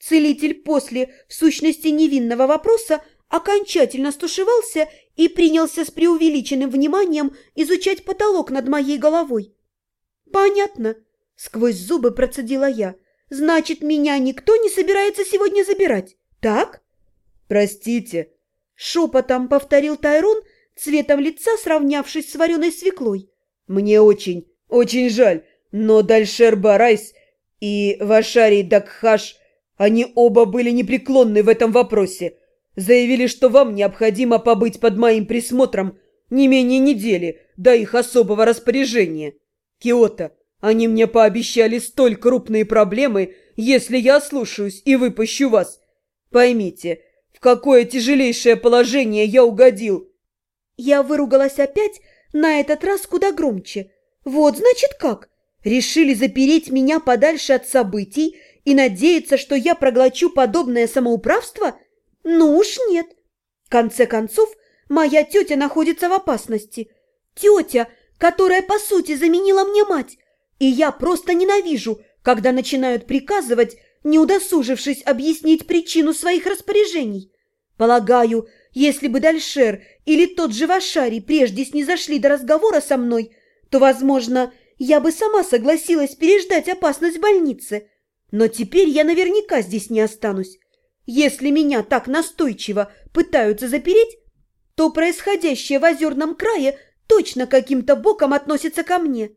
Целитель после, в сущности, невинного вопроса окончательно стушевался и принялся с преувеличенным вниманием изучать потолок над моей головой. «Понятно», — сквозь зубы процедила я. «Значит, меня никто не собирается сегодня забирать, так?» «Простите», — шепотом повторил Тайрон, цветом лица сравнявшись с вареной свеклой. «Мне очень, очень жаль, но Дальшер Барайс и Вашарий Дакхаш, они оба были непреклонны в этом вопросе. Заявили, что вам необходимо побыть под моим присмотром не менее недели до их особого распоряжения. Киото, они мне пообещали столь крупные проблемы, если я слушаюсь и выпущу вас. Поймите, в какое тяжелейшее положение я угодил. Я выругалась опять, на этот раз куда громче. Вот, значит, как? Решили запереть меня подальше от событий и надеяться, что я проглочу подобное самоуправство? Ну уж нет. В конце концов, моя тетя находится в опасности. Тетя, которая, по сути, заменила мне мать. И я просто ненавижу, когда начинают приказывать, не удосужившись объяснить причину своих распоряжений. Полагаю, если бы Дальшер или тот же Вашарий прежде снизошли до разговора со мной, то, возможно, я бы сама согласилась переждать опасность в больнице. Но теперь я наверняка здесь не останусь. Если меня так настойчиво пытаются запереть, то происходящее в озерном крае точно каким-то боком относится ко мне.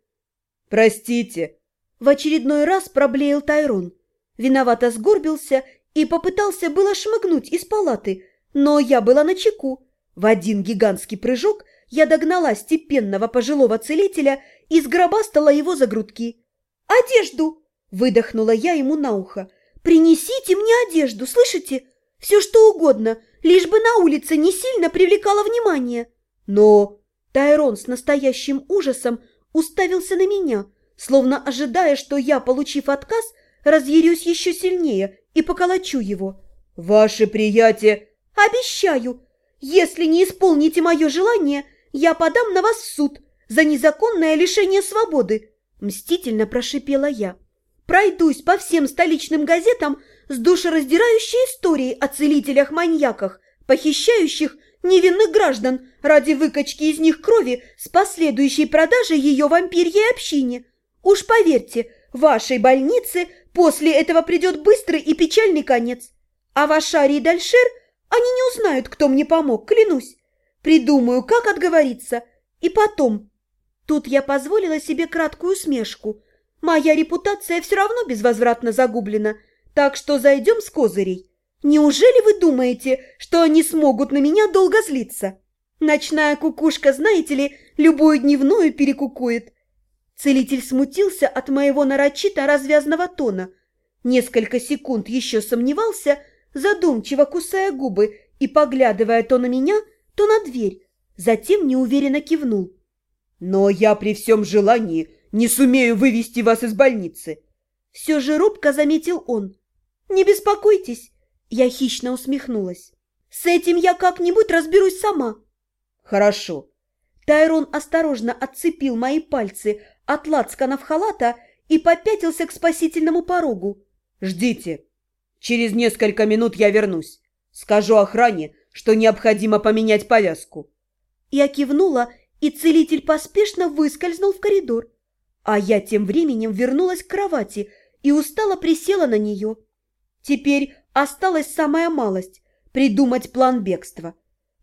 «Простите!» В очередной раз проблеял Тайрон. Виновато сгорбился и попытался было шмыгнуть из палаты, но я была на чеку. В один гигантский прыжок я догнала степенного пожилого целителя и сгробастала его за грудки. «Одежду!» – выдохнула я ему на ухо. «Принесите мне одежду, слышите? Все что угодно, лишь бы на улице не сильно привлекало внимание». Но Тайрон с настоящим ужасом уставился на меня, словно ожидая, что я, получив отказ, разъярюсь еще сильнее и поколочу его. «Ваше приятие...» «Обещаю, если не исполните мое желание, я подам на вас в суд за незаконное лишение свободы», мстительно прошипела я. «Пройдусь по всем столичным газетам с душераздирающей историей о целителях-маньяках, похищающих невинных граждан ради выкачки из них крови с последующей продажей ее вампирьей общине. Уж поверьте, вашей больнице после этого придет быстрый и печальный конец. А Вашари и Дальшер – они не узнают, кто мне помог, клянусь. Придумаю, как отговориться. И потом... Тут я позволила себе краткую смешку. Моя репутация все равно безвозвратно загублена, так что зайдем с козырей. Неужели вы думаете, что они смогут на меня долго злиться? Ночная кукушка, знаете ли, любую дневную перекукует. Целитель смутился от моего нарочито развязного тона. Несколько секунд еще сомневался, задумчиво кусая губы и поглядывая то на меня, то на дверь. Затем неуверенно кивнул. «Но я при всем желании не сумею вывести вас из больницы!» Все же робко заметил он. «Не беспокойтесь!» Я хищно усмехнулась. «С этим я как-нибудь разберусь сама!» «Хорошо!» Тайрон осторожно отцепил мои пальцы от лацканов халата и попятился к спасительному порогу. «Ждите!» Через несколько минут я вернусь. Скажу охране, что необходимо поменять повязку». Я кивнула, и целитель поспешно выскользнул в коридор. А я тем временем вернулась к кровати и устало присела на нее. Теперь осталась самая малость – придумать план бегства.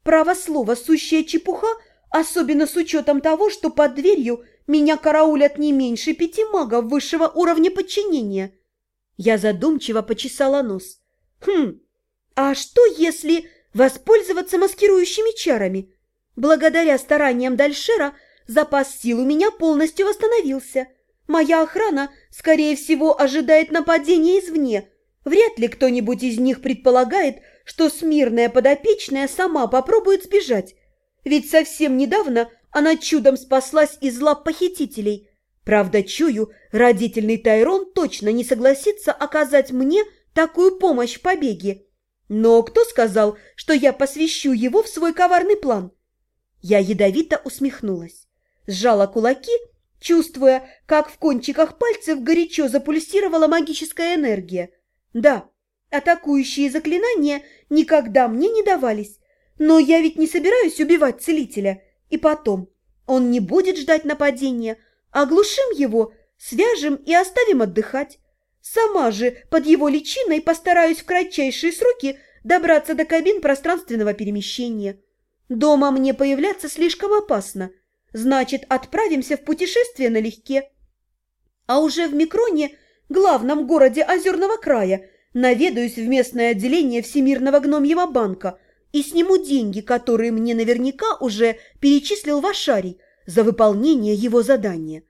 Право слово, сущая чепуха, особенно с учетом того, что под дверью меня караулят не меньше пяти магов высшего уровня подчинения – я задумчиво почесала нос. Хм, а что если воспользоваться маскирующими чарами? Благодаря стараниям Дальшера запас сил у меня полностью восстановился. Моя охрана, скорее всего, ожидает нападения извне. Вряд ли кто-нибудь из них предполагает, что смирная подопечная сама попробует сбежать. Ведь совсем недавно она чудом спаслась из лап похитителей – Правда, чую, родительный Тайрон точно не согласится оказать мне такую помощь в побеге. Но кто сказал, что я посвящу его в свой коварный план? Я ядовито усмехнулась, сжала кулаки, чувствуя, как в кончиках пальцев горячо запульсировала магическая энергия. Да, Атакующие заклинания никогда мне не давались. Но я ведь не собираюсь убивать целителя. И потом, он не будет ждать нападения. Оглушим его, свяжем и оставим отдыхать. Сама же под его личиной постараюсь в кратчайшие сроки добраться до кабин пространственного перемещения. Дома мне появляться слишком опасно. Значит, отправимся в путешествие налегке. А уже в Микроне, главном городе Озерного края, наведаюсь в местное отделение Всемирного гномьего банка и сниму деньги, которые мне наверняка уже перечислил Вашарий за выполнение его задания.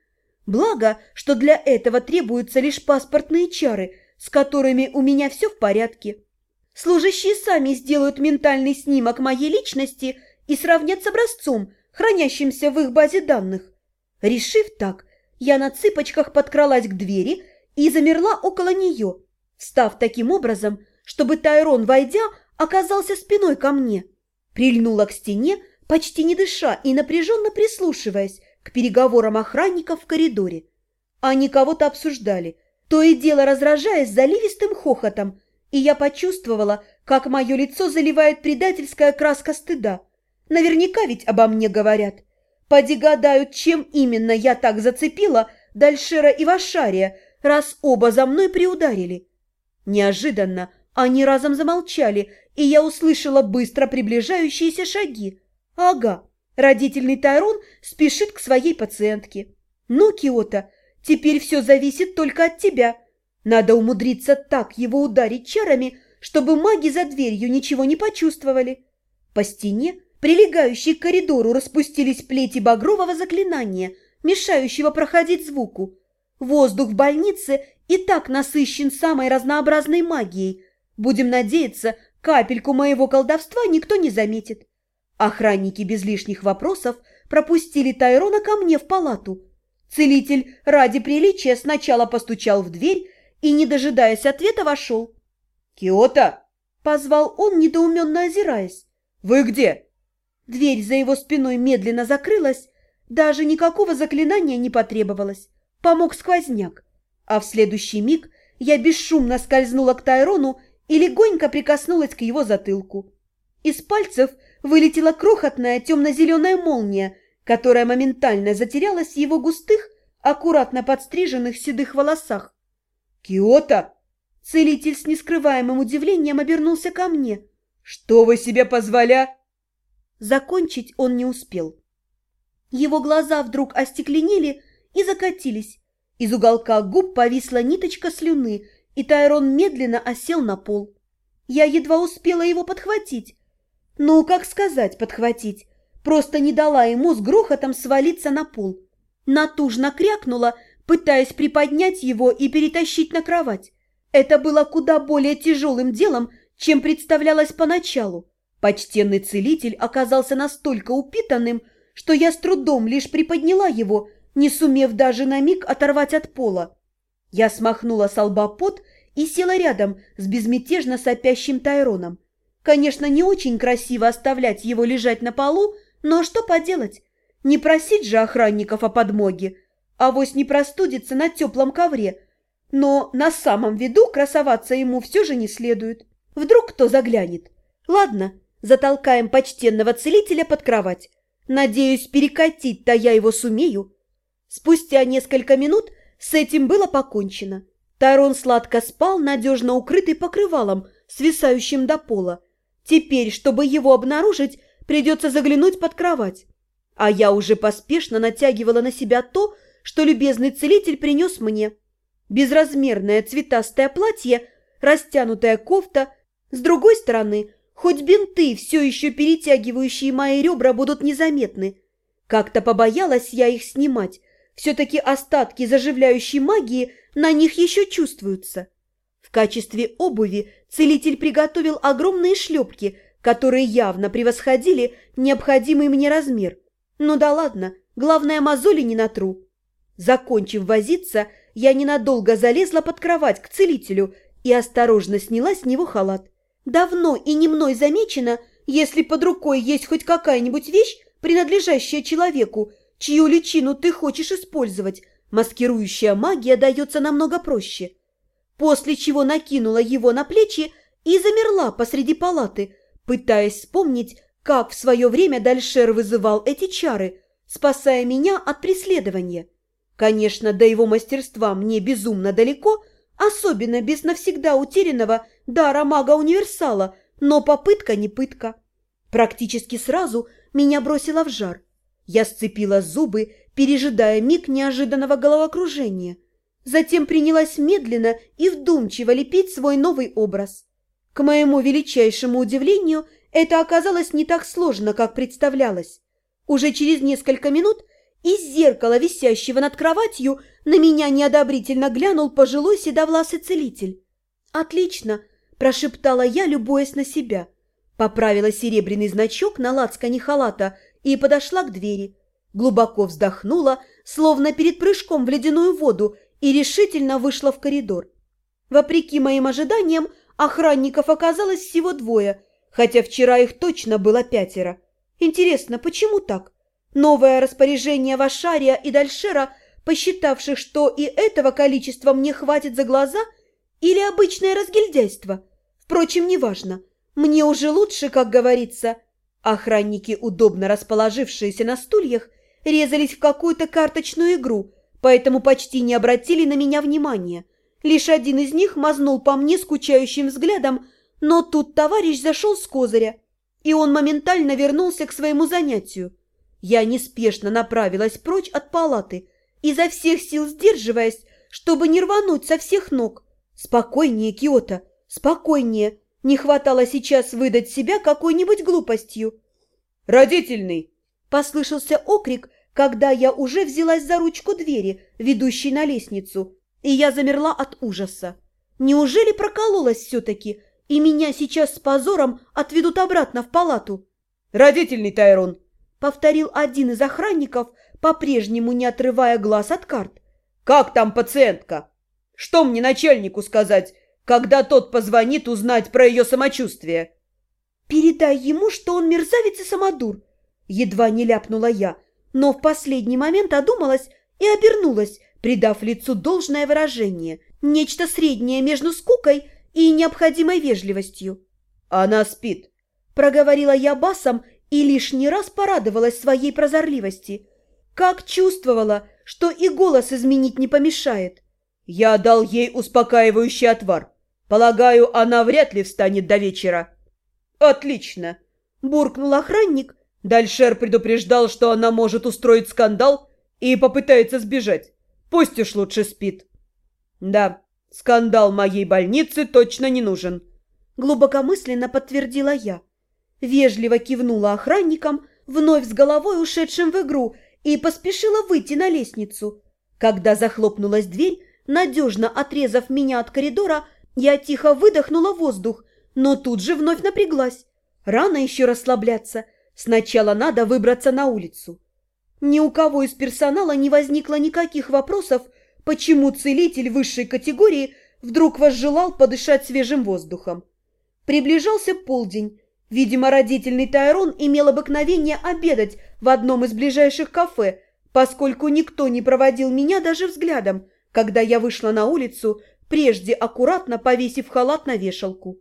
Благо, что для этого требуются лишь паспортные чары, с которыми у меня все в порядке. Служащие сами сделают ментальный снимок моей личности и сравнят с образцом, хранящимся в их базе данных. Решив так, я на цыпочках подкралась к двери и замерла около нее, став таким образом, чтобы Тайрон, войдя, оказался спиной ко мне. Прильнула к стене, почти не дыша и напряженно прислушиваясь, к переговорам охранников в коридоре. Они кого-то обсуждали, то и дело разражаясь заливистым хохотом, и я почувствовала, как мое лицо заливает предательская краска стыда. Наверняка ведь обо мне говорят. Поди гадают, чем именно я так зацепила Дальшера и Вашария, раз оба за мной приударили. Неожиданно они разом замолчали, и я услышала быстро приближающиеся шаги. Ага, Родительный Тайрон спешит к своей пациентке. Ну, Киота, теперь все зависит только от тебя. Надо умудриться так его ударить чарами, чтобы маги за дверью ничего не почувствовали. По стене, прилегающей к коридору, распустились плети багрового заклинания, мешающего проходить звуку. Воздух в больнице и так насыщен самой разнообразной магией. Будем надеяться, капельку моего колдовства никто не заметит. Охранники без лишних вопросов пропустили Тайрона ко мне в палату. Целитель ради приличия сначала постучал в дверь и, не дожидаясь ответа, вошел. «Киота!» – позвал он, недоуменно озираясь. «Вы где?» Дверь за его спиной медленно закрылась, даже никакого заклинания не потребовалось. Помог сквозняк. А в следующий миг я бесшумно скользнула к Тайрону и легонько прикоснулась к его затылку. Из пальцев – вылетела крохотная темно-зеленая молния, которая моментально затерялась в его густых, аккуратно подстриженных седых волосах. «Киота!» Целитель с нескрываемым удивлением обернулся ко мне. «Что вы себе позволя...» Закончить он не успел. Его глаза вдруг остекленели и закатились. Из уголка губ повисла ниточка слюны, и Тайрон медленно осел на пол. Я едва успела его подхватить, ну, как сказать, подхватить? Просто не дала ему с грохотом свалиться на пол. Натужно крякнула, пытаясь приподнять его и перетащить на кровать. Это было куда более тяжелым делом, чем представлялось поначалу. Почтенный целитель оказался настолько упитанным, что я с трудом лишь приподняла его, не сумев даже на миг оторвать от пола. Я смахнула с лба пот и села рядом с безмятежно сопящим Тайроном. Конечно, не очень красиво оставлять его лежать на полу, но что поделать? Не просить же охранников о подмоге, а вось не простудится на теплом ковре. Но на самом виду красоваться ему все же не следует. Вдруг кто заглянет. Ладно, затолкаем почтенного целителя под кровать. Надеюсь, перекатить-то я его сумею. Спустя несколько минут с этим было покончено. Тарон сладко спал, надежно укрытый покрывалом, свисающим до пола. Теперь, чтобы его обнаружить, придется заглянуть под кровать. А я уже поспешно натягивала на себя то, что любезный целитель принес мне. Безразмерное цветастое платье, растянутая кофта. С другой стороны, хоть бинты, все еще перетягивающие мои ребра, будут незаметны. Как-то побоялась я их снимать. Все-таки остатки заживляющей магии на них еще чувствуются. В качестве обуви целитель приготовил огромные шлепки, которые явно превосходили необходимый мне размер. Ну да ладно, главное мозоли не натру. Закончив возиться, я ненадолго залезла под кровать к целителю и осторожно сняла с него халат. Давно и не мной замечено, если под рукой есть хоть какая-нибудь вещь, принадлежащая человеку, чью личину ты хочешь использовать, маскирующая магия дается намного проще. после чего накинула его на плечи и замерла посреди палаты, пытаясь вспомнить, как в свое время Дальшер вызывал эти чары, спасая меня от преследования. Конечно, до его мастерства мне безумно далеко, особенно без навсегда утерянного дара мага-универсала, но попытка не пытка. Практически сразу меня бросило в жар. Я сцепила зубы, пережидая миг неожиданного головокружения. Затем принялась медленно и вдумчиво лепить свой новый образ. К моему величайшему удивлению, это оказалось не так сложно, как представлялось. Уже через несколько минут из зеркала, висящего над кроватью, на меня неодобрительно глянул пожилой седовласый целитель. «Отлично!» – прошептала я, любуясь на себя. Поправила серебряный значок на лацкане халата и подошла к двери. Глубоко вздохнула, словно перед прыжком в ледяную воду, и решительно вышла в коридор. Вопреки моим ожиданиям, охранников оказалось всего двое, хотя вчера их точно было пятеро. Интересно, почему так? Новое распоряжение Вашария и Дальшера, посчитавших, что и этого количества мне хватит за глаза, или обычное разгильдяйство? Впрочем, неважно. Мне уже лучше, как говорится. Охранники, удобно расположившиеся на стульях, резались в какую-то карточную игру, поэтому почти не обратили на меня внимания. Лишь один из них мазнул по мне скучающим взглядом, но тут товарищ зашел с козыря, и он моментально вернулся к своему занятию. Я неспешно направилась прочь от палаты, изо всех сил сдерживаясь, чтобы не рвануть со всех ног. Спокойнее, Киота, спокойнее. Не хватало сейчас выдать себя какой-нибудь глупостью. «Родительный!» – послышался окрик, когда я уже взялась за ручку двери, ведущей на лестницу, и я замерла от ужаса. Неужели прокололась все-таки, и меня сейчас с позором отведут обратно в палату? «Родительный Тайрон!» повторил один из охранников, по-прежнему не отрывая глаз от карт. «Как там пациентка? Что мне начальнику сказать, когда тот позвонит узнать про ее самочувствие?» «Передай ему, что он мерзавец и самодур!» Едва не ляпнула я, но в последний момент одумалась и обернулась, придав лицу должное выражение, нечто среднее между скукой и необходимой вежливостью. «Она спит», — проговорила я басом и лишний раз порадовалась своей прозорливости. Как чувствовала, что и голос изменить не помешает. Я дал ей успокаивающий отвар. Полагаю, она вряд ли встанет до вечера. Отлично, буркнул охранник. Дальшер предупреждал, что она может устроить скандал и попытается сбежать. Пусть уж лучше спит. Да, скандал моей больницы точно не нужен. Глубокомысленно подтвердила я вежливо кивнула охранникам, вновь с головой ушедшим в игру, и поспешила выйти на лестницу. Когда захлопнулась дверь, надежно отрезав меня от коридора, я тихо выдохнула воздух, но тут же вновь напряглась. Рано еще расслабляться. Сначала надо выбраться на улицу. Ни у кого из персонала не возникло никаких вопросов, почему целитель высшей категории вдруг возжелал подышать свежим воздухом. Приближался полдень, Видимо, родительный Тайрон имел обыкновение обедать в одном из ближайших кафе, поскольку никто не проводил меня даже взглядом, когда я вышла на улицу, прежде аккуратно повесив халат на вешалку.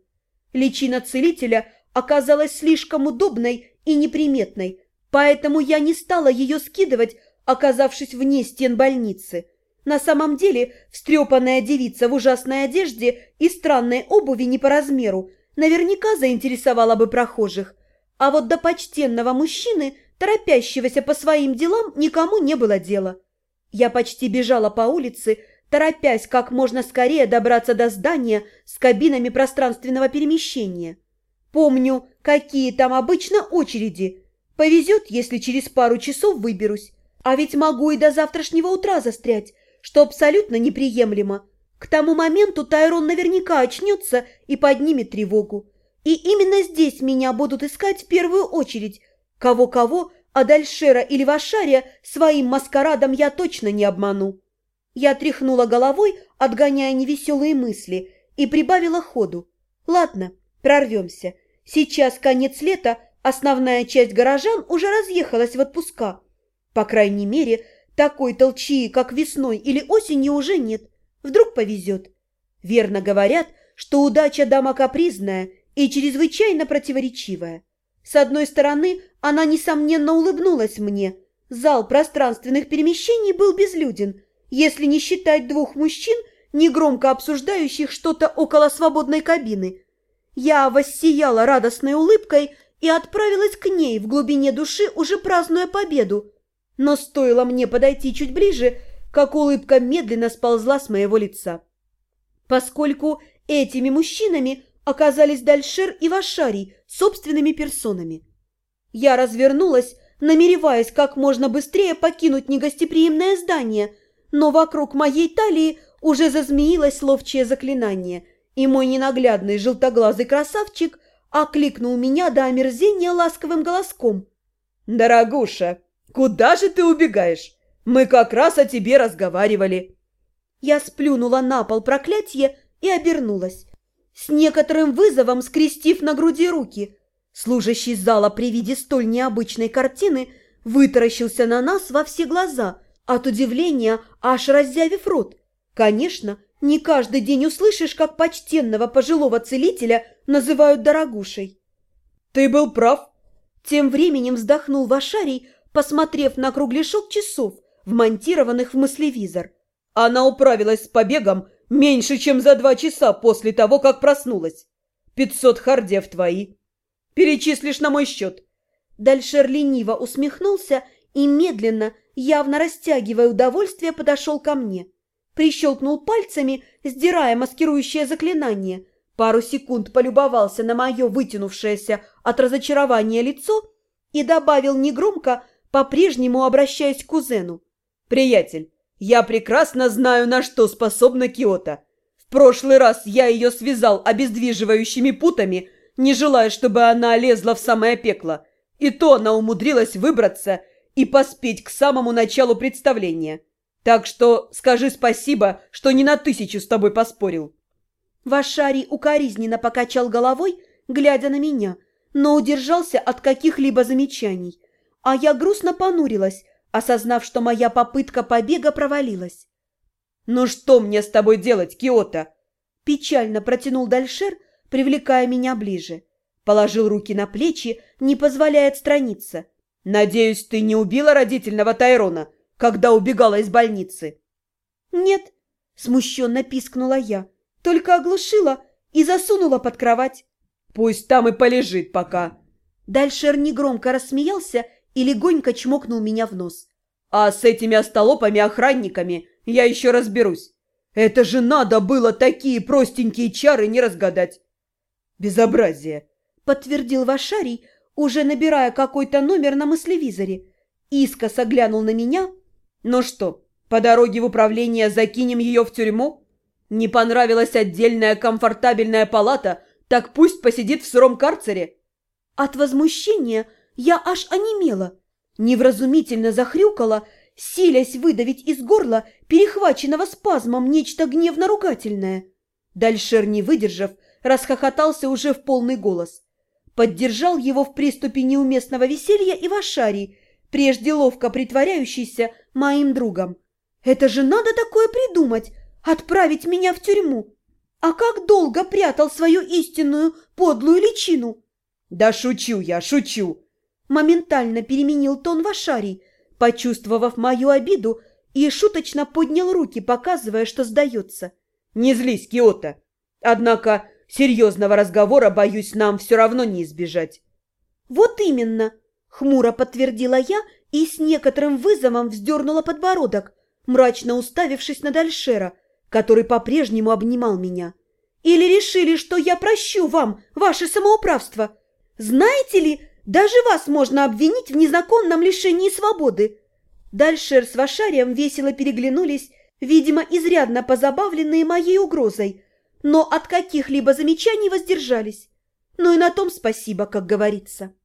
Личина целителя оказалась слишком удобной и неприметной, поэтому я не стала ее скидывать, оказавшись вне стен больницы. На самом деле, встрепанная девица в ужасной одежде и странной обуви не по размеру наверняка заинтересовала бы прохожих, а вот до почтенного мужчины, торопящегося по своим делам, никому не было дела. Я почти бежала по улице, торопясь как можно скорее добраться до здания с кабинами пространственного перемещения. Помню, какие там обычно очереди. Повезет, если через пару часов выберусь. А ведь могу и до завтрашнего утра застрять, что абсолютно неприемлемо. К тому моменту Тайрон наверняка очнется и поднимет тревогу. И именно здесь меня будут искать в первую очередь. Кого-кого, а Дальшера или Вашария своим маскарадом я точно не обману. Я тряхнула головой, отгоняя невеселые мысли, и прибавила ходу. Ладно, прорвемся. Сейчас конец лета, основная часть горожан уже разъехалась в отпуска. По крайней мере, такой толчии, как весной или осенью, уже нет. Вдруг повезет. Верно говорят, что удача дама капризная и чрезвычайно противоречивая. С одной стороны, она, несомненно, улыбнулась мне. Зал пространственных перемещений был безлюден, если не считать двух мужчин, негромко обсуждающих что-то около свободной кабины. Я воссияла радостной улыбкой и отправилась к ней в глубине души, уже празднуя победу. Но стоило мне подойти чуть ближе, как улыбка медленно сползла с моего лица. Поскольку этими мужчинами оказались Дальшер и Вашарий собственными персонами. Я развернулась, намереваясь как можно быстрее покинуть негостеприимное здание, но вокруг моей талии уже зазмеилось ловчее заклинание, и мой ненаглядный желтоглазый красавчик окликнул меня до омерзения ласковым голоском. «Дорогуша, куда же ты убегаешь? Мы как раз о тебе разговаривали». Я сплюнула на пол проклятие и обернулась, с некоторым вызовом скрестив на груди руки. Служащий зала при виде столь необычной картины вытаращился на нас во все глаза, от удивления аж раззявив рот. Конечно, не каждый день услышишь, как почтенного пожилого целителя называют дорогушей. «Ты был прав!» Тем временем вздохнул Вашарий, посмотрев на кругляшок часов, вмонтированных в мыслевизор. Она управилась с побегом меньше, чем за два часа после того, как проснулась. Пятьсот хардев твои. Перечислишь на мой счет. Дальшер лениво усмехнулся и медленно, явно растягивая удовольствие, подошел ко мне прищелкнул пальцами, сдирая маскирующее заклинание, пару секунд полюбовался на мое вытянувшееся от разочарования лицо и добавил негромко, по-прежнему обращаясь к кузену. «Приятель, я прекрасно знаю, на что способна Киота. В прошлый раз я ее связал обездвиживающими путами, не желая, чтобы она лезла в самое пекло, и то она умудрилась выбраться и поспеть к самому началу представления». Так что скажи спасибо, что не на тысячу с тобой поспорил». Вашарий укоризненно покачал головой, глядя на меня, но удержался от каких-либо замечаний. А я грустно понурилась, осознав, что моя попытка побега провалилась. «Ну что мне с тобой делать, Киота?» Печально протянул Дальшер, привлекая меня ближе. Положил руки на плечи, не позволяя отстраниться. «Надеюсь, ты не убила родительного Тайрона?» когда убегала из больницы?» «Нет», — смущенно пискнула я, только оглушила и засунула под кровать. «Пусть там и полежит пока». Дальше негромко рассмеялся и легонько чмокнул меня в нос. «А с этими остолопами-охранниками я еще разберусь. Это же надо было такие простенькие чары не разгадать!» «Безобразие!» — подтвердил Вашарий, уже набирая какой-то номер на мыслевизоре. Искоса глянул на меня, ну что, по дороге в управление закинем ее в тюрьму? Не понравилась отдельная комфортабельная палата, так пусть посидит в сыром карцере. От возмущения я аж онемела, невразумительно захрюкала, силясь выдавить из горла перехваченного спазмом нечто гневно-ругательное. Дальшер, не выдержав, расхохотался уже в полный голос. Поддержал его в приступе неуместного веселья и Вашарий, прежде ловко притворяющийся моим другом. Это же надо такое придумать, отправить меня в тюрьму. А как долго прятал свою истинную подлую личину? Да шучу я, шучу. Моментально переменил тон Вашарий, почувствовав мою обиду, и шуточно поднял руки, показывая, что сдается. Не злись, Киота. Однако серьезного разговора, боюсь, нам все равно не избежать. Вот именно, хмуро подтвердила я и с некоторым вызовом вздернула подбородок, мрачно уставившись на Дальшера, который по-прежнему обнимал меня. «Или решили, что я прощу вам ваше самоуправство? Знаете ли, даже вас можно обвинить в незаконном лишении свободы». Дальшер с Вашарием весело переглянулись, видимо, изрядно позабавленные моей угрозой, но от каких-либо замечаний воздержались. Ну и на том спасибо, как говорится.